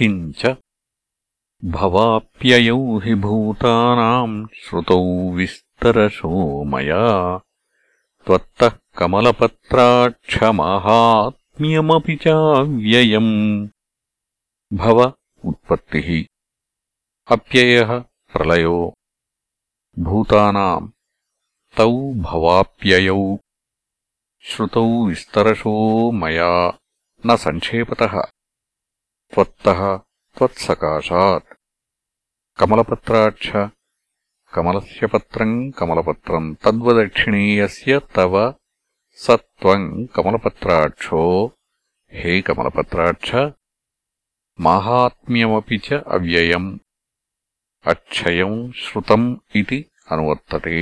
किञ्च भवाप्ययौ हि भूतानाम् श्रुतौ विस्तरशो मया। त्वत्तः कमलपत्राक्षमाहात्म्यमपि चाव्ययम्। भव उत्पत्तिः। अप्ययः प्रलयो। भूतानाम् तौ भवाप्ययौ। श्रुतौ विस्तरशो मया। न सङ्क्षेपतः त्वत्तः त्वत्सकाशात् कमलपत्राक्ष कमलस्य पत्रम् कमलपत्रम् तद्वदक्षिणीयस्य तव स त्वम् कमलपत्राक्षो हे कमलपत्राक्ष माहात्म्यमपि च अव्ययम् अक्षयम् श्रुतम् इति अनुवर्तते